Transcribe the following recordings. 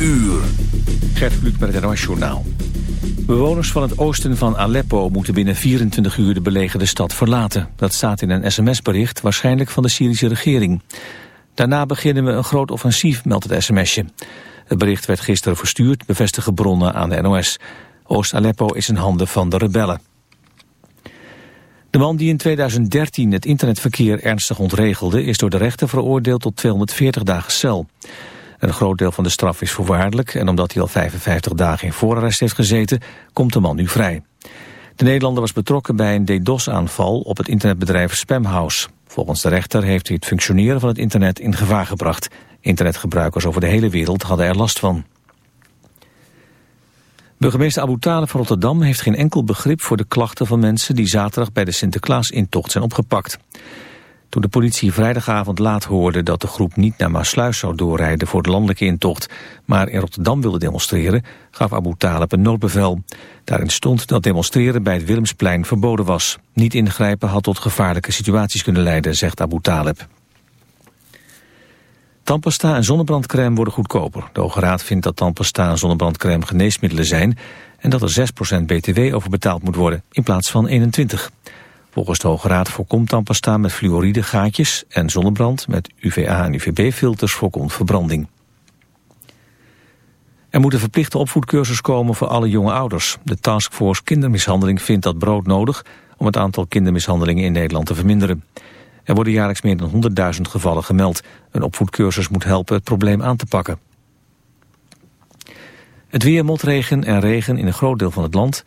uur. Gert Kluk met het NOS Journaal. Bewoners van het oosten van Aleppo moeten binnen 24 uur de belegerde stad verlaten. Dat staat in een sms-bericht, waarschijnlijk van de Syrische regering. Daarna beginnen we een groot offensief, meldt het sms'je. Het bericht werd gisteren verstuurd, bevestigen bronnen aan de NOS. Oost-Aleppo is in handen van de rebellen. De man die in 2013 het internetverkeer ernstig ontregelde... is door de rechter veroordeeld tot 240 dagen cel. Een groot deel van de straf is voorwaardelijk... en omdat hij al 55 dagen in voorarrest heeft gezeten... komt de man nu vrij. De Nederlander was betrokken bij een DDoS-aanval op het internetbedrijf Spamhouse. Volgens de rechter heeft hij het functioneren van het internet in gevaar gebracht. Internetgebruikers over de hele wereld hadden er last van. Burgemeester Abu van Rotterdam heeft geen enkel begrip voor de klachten van mensen die zaterdag bij de Sinterklaas-intocht zijn opgepakt. Toen de politie vrijdagavond laat hoorde dat de groep niet naar Maasluis zou doorrijden voor de landelijke intocht, maar in Rotterdam wilde demonstreren, gaf Abu Talib een noodbevel. Daarin stond dat demonstreren bij het Willemsplein verboden was. Niet ingrijpen had tot gevaarlijke situaties kunnen leiden, zegt Abu Talib. Tandpasta en zonnebrandcrème worden goedkoper. De Hoge Raad vindt dat tandpasta en zonnebrandcrème geneesmiddelen zijn... en dat er 6% btw over betaald moet worden, in plaats van 21. Volgens de Hoge Raad voorkomt tandpasta met fluoride gaatjes... en zonnebrand met UVA- en UVB-filters voorkomt verbranding. Er moet een verplichte opvoedcursus komen voor alle jonge ouders. De Taskforce Kindermishandeling vindt dat brood nodig... om het aantal kindermishandelingen in Nederland te verminderen. Er worden jaarlijks meer dan 100.000 gevallen gemeld. Een opvoedcursus moet helpen het probleem aan te pakken. Het weer, motregen en regen in een groot deel van het land.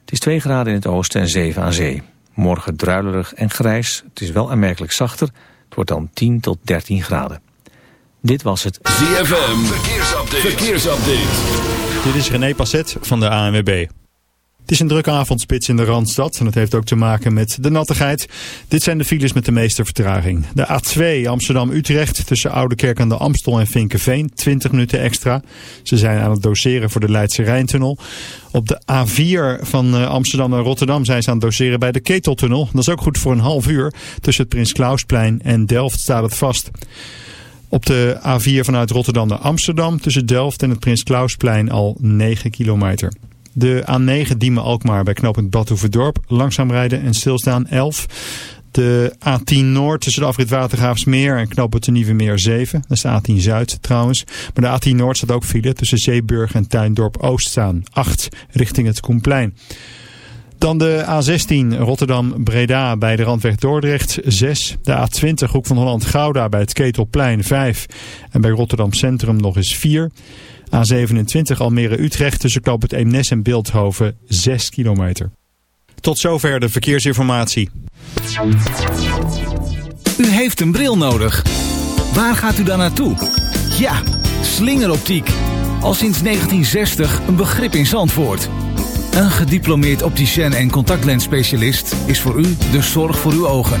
Het is 2 graden in het oosten en 7 aan zee. Morgen druilerig en grijs. Het is wel aanmerkelijk zachter. Het wordt dan 10 tot 13 graden. Dit was het ZFM. Verkeersupdate. Verkeersupdate. Dit is René Passet van de ANWB. Het is een drukke avondspits in de Randstad en dat heeft ook te maken met de nattigheid. Dit zijn de files met de meeste vertraging. De A2 Amsterdam-Utrecht tussen Oudekerk aan de Amstel en Vinkenveen, 20 minuten extra. Ze zijn aan het doseren voor de Leidse Rijntunnel. Op de A4 van eh, Amsterdam naar Rotterdam zijn ze aan het doseren bij de Keteltunnel. Dat is ook goed voor een half uur. Tussen het Prins Klausplein en Delft staat het vast. Op de A4 vanuit Rotterdam naar Amsterdam tussen Delft en het Prins Klausplein al 9 kilometer. De A9 Diemen-Alkmaar bij knooppunt Badhoevedorp. Langzaam rijden en stilstaan 11. De A10 Noord tussen de afrit Watergraafsmeer en knooppunt de Nieuwe Meer 7. Dat is de A10 Zuid trouwens. Maar de A10 Noord staat ook file tussen Zeeburg en Tuindorp Oost staan. 8 richting het Koenplein. Dan de A16 Rotterdam-Breda bij de Randweg Dordrecht 6. De A20 Hoek van Holland-Gouda bij het Ketelplein 5. En bij Rotterdam Centrum nog eens 4. A27 Almere-Utrecht tussen Knoop het Eemnes en Beeldhoven 6 kilometer. Tot zover de verkeersinformatie. U heeft een bril nodig. Waar gaat u dan naartoe? Ja, slingeroptiek. Al sinds 1960 een begrip in Zandvoort. Een gediplomeerd opticien en contactlensspecialist is voor u de zorg voor uw ogen.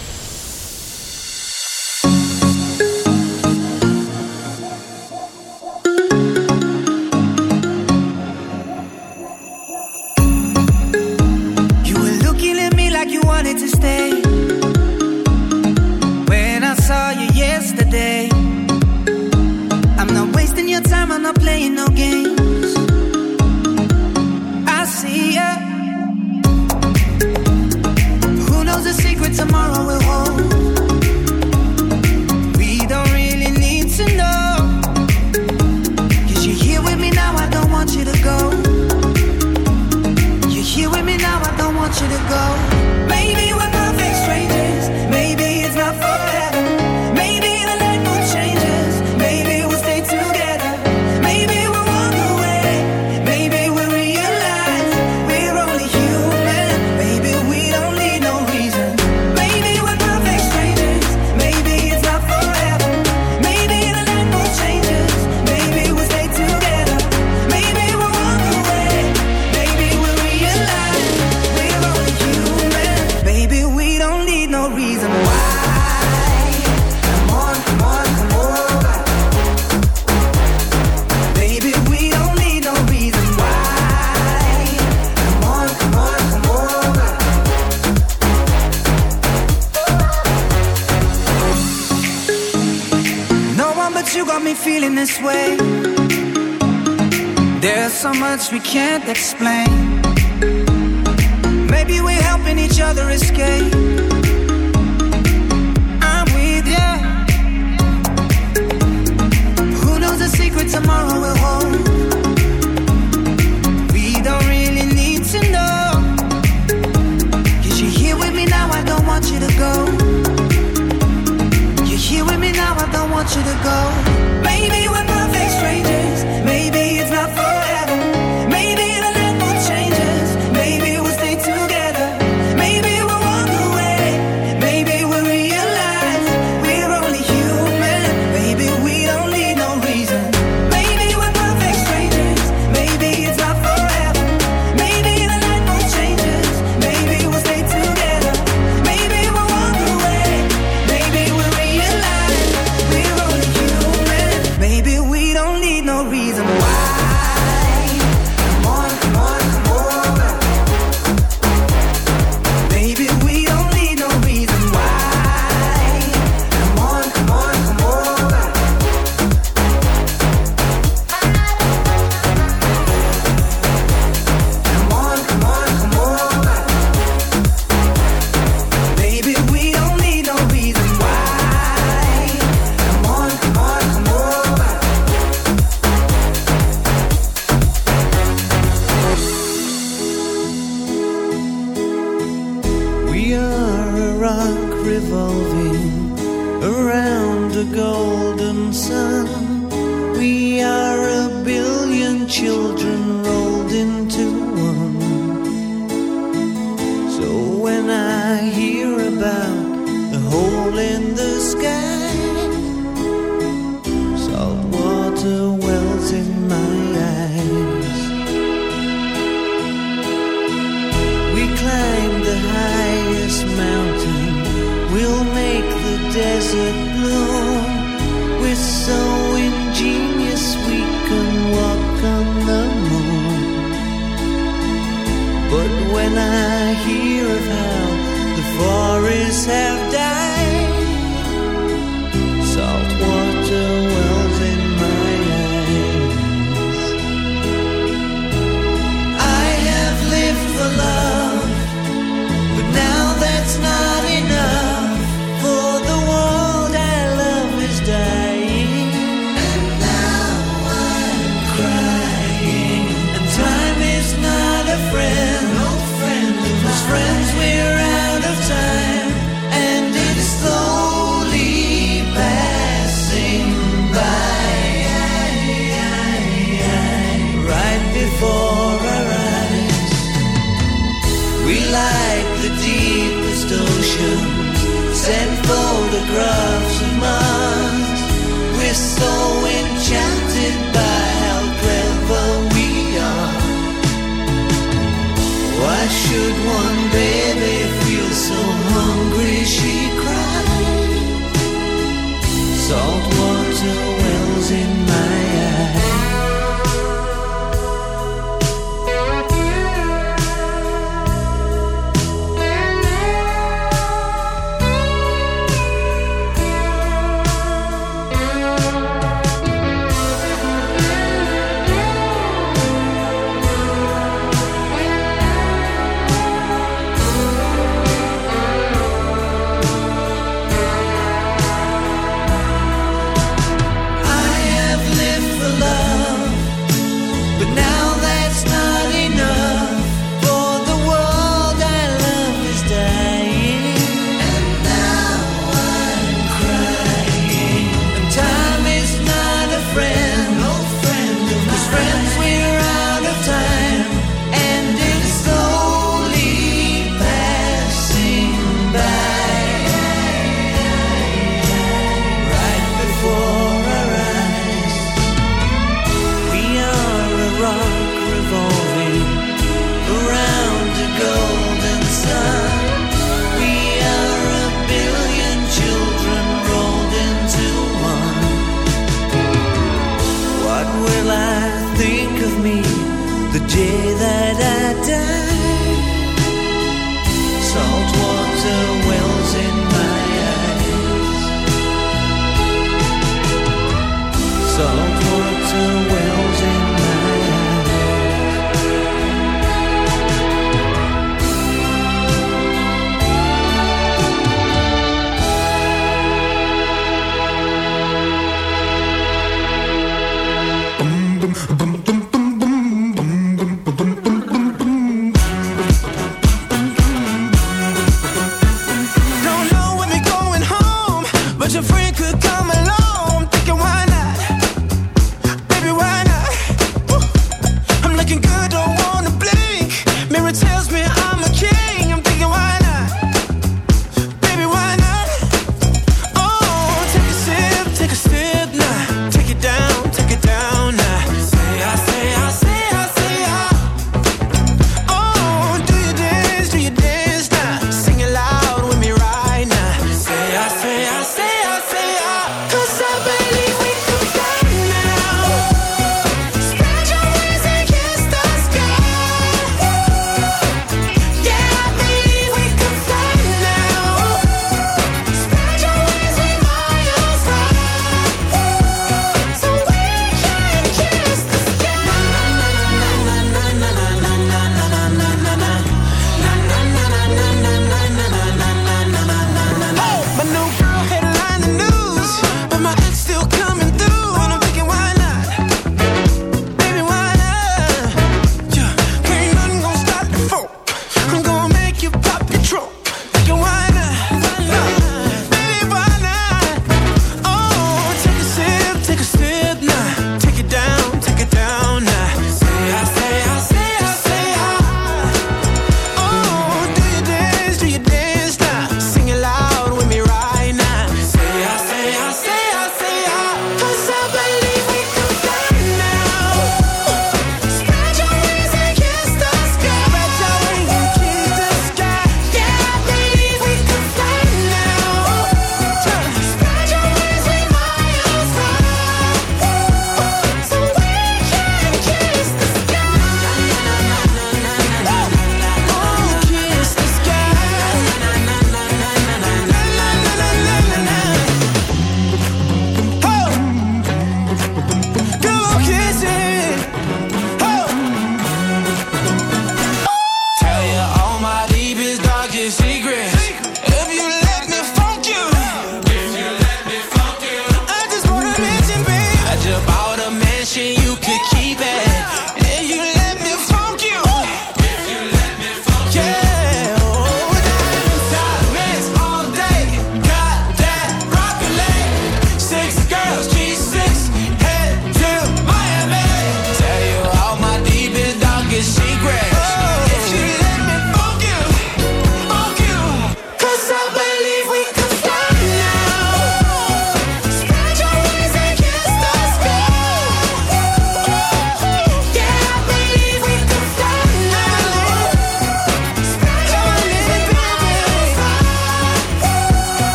We can't explain.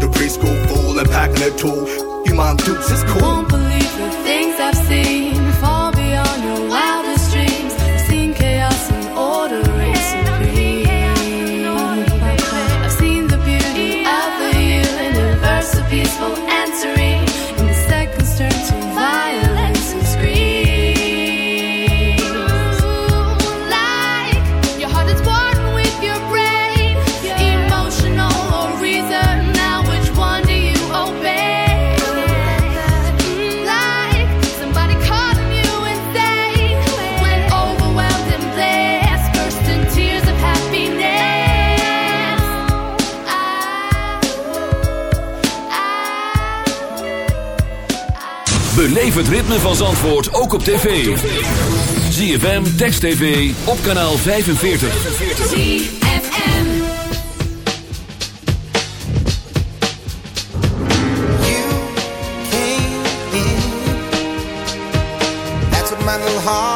The preschool fool and packing a tool. You mom dukes, it's cool. Won't believe the things I've seen Beleef het ritme van Zandvoort ook op tv. ZFM, Text TV, op kanaal 45. ZFM. That's what my little heart